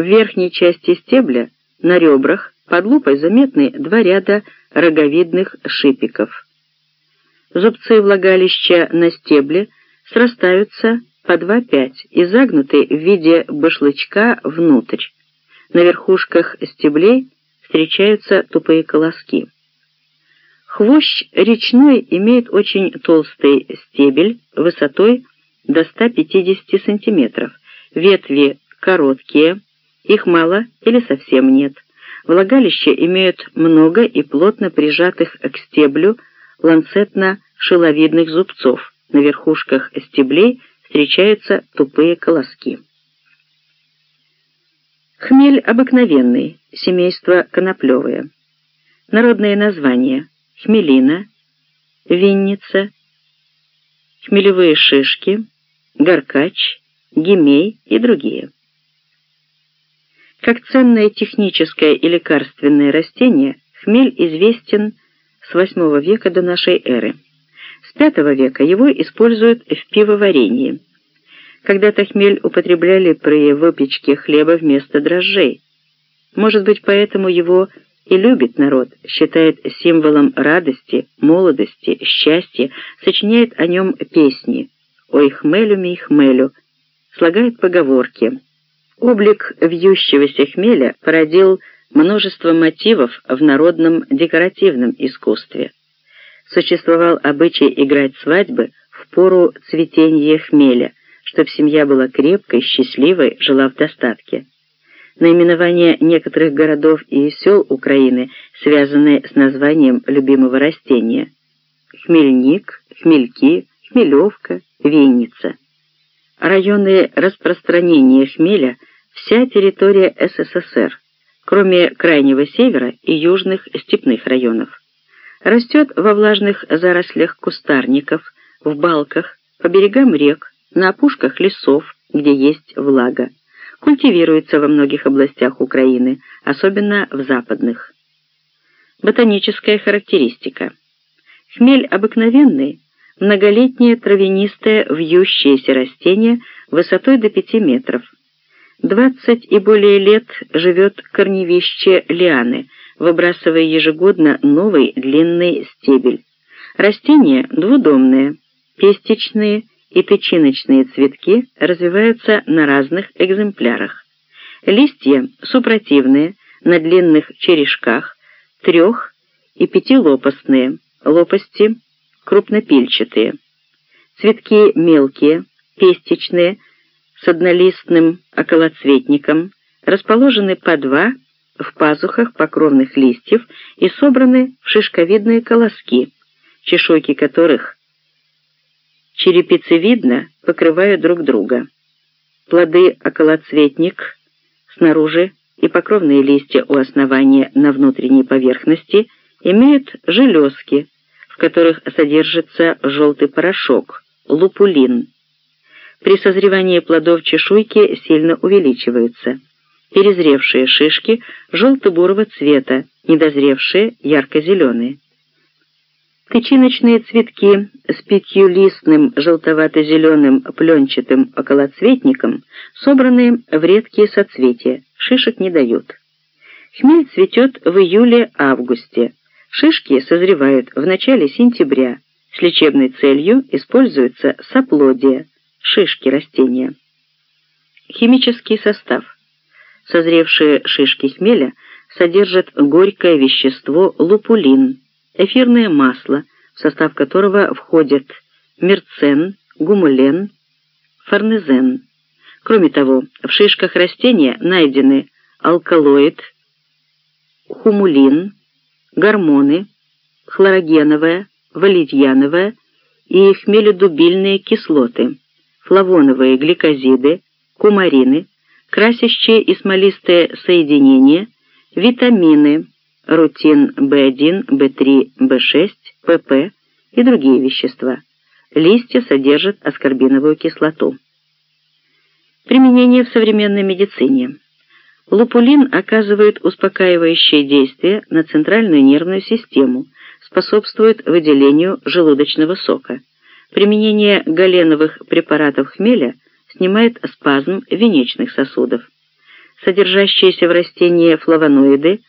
В верхней части стебля, на ребрах, под лупой заметны два ряда роговидных шипиков. Зубцы влагалища на стебле срастаются по 2-5 и загнуты в виде башлычка внутрь. На верхушках стеблей встречаются тупые колоски. Хвощ речной имеет очень толстый стебель высотой до 150 см, ветви короткие, их мало или совсем нет. Влагалища имеют много и плотно прижатых к стеблю ланцетно-шиловидных зубцов. На верхушках стеблей встречаются тупые колоски. Хмель обыкновенный, семейство коноплевое. Народные названия – хмелина, винница, хмелевые шишки, горкач, гемей и другие. Как ценное техническое и лекарственное растение, хмель известен с VIII века до нашей эры. С V века его используют в пивоварении. Когда-то хмель употребляли при выпечке хлеба вместо дрожжей. Может быть, поэтому его и любит народ, считает символом радости, молодости, счастья, сочиняет о нем песни «Ой, хмелю ми хмелю», слагает поговорки – Облик вьющегося хмеля породил множество мотивов в народном декоративном искусстве. Существовал обычай играть свадьбы в пору цветения хмеля, чтобы семья была крепкой, счастливой, жила в достатке. Наименования некоторых городов и сел Украины связаны с названием любимого растения. Хмельник, Хмельки, Хмелевка, Винница. Районы распространения хмеля – вся территория СССР, кроме крайнего севера и южных степных районов. Растет во влажных зарослях кустарников, в балках, по берегам рек, на опушках лесов, где есть влага. Культивируется во многих областях Украины, особенно в западных. Ботаническая характеристика. Хмель обыкновенный, многолетнее травянистое вьющееся растение высотой до 5 метров, Двадцать и более лет живет корневище лианы, выбрасывая ежегодно новый длинный стебель. Растения двудомные, пестичные и тычиночные цветки развиваются на разных экземплярах. Листья супротивные, на длинных черешках, трех- и пятилопастные, лопасти крупнопильчатые. Цветки мелкие, пестичные, с однолистным околоцветником, расположены по два в пазухах покровных листьев и собраны в шишковидные колоски, чешуйки которых черепицевидно покрывают друг друга. Плоды околоцветник снаружи и покровные листья у основания на внутренней поверхности имеют железки, в которых содержится желтый порошок, лупулин. При созревании плодов чешуйки сильно увеличиваются. Перезревшие шишки желто-бурого цвета, недозревшие ярко-зеленые. Тычиночные цветки с пятьюлистным желтовато-зеленым пленчатым околоцветником, собранные в редкие соцветия, шишек не дают. Хмель цветет в июле-августе. Шишки созревают в начале сентября. С лечебной целью используются соплодия шишки растения. Химический состав. Созревшие шишки хмеля содержат горькое вещество лупулин, эфирное масло, в состав которого входят мерцен, гумулен, фарнезен. Кроме того, в шишках растения найдены алкалоид, хумулин, гормоны, хлорогеновая, валидьяновая и хмеледубильные кислоты флавоновые гликозиды, кумарины, красящие и смолистые соединения, витамины, рутин В1, В3, В6, ПП и другие вещества. Листья содержат аскорбиновую кислоту. Применение в современной медицине. Лупулин оказывает успокаивающее действие на центральную нервную систему, способствует выделению желудочного сока. Применение галеновых препаратов хмеля снимает спазм венечных сосудов. содержащиеся в растении флавоноиды,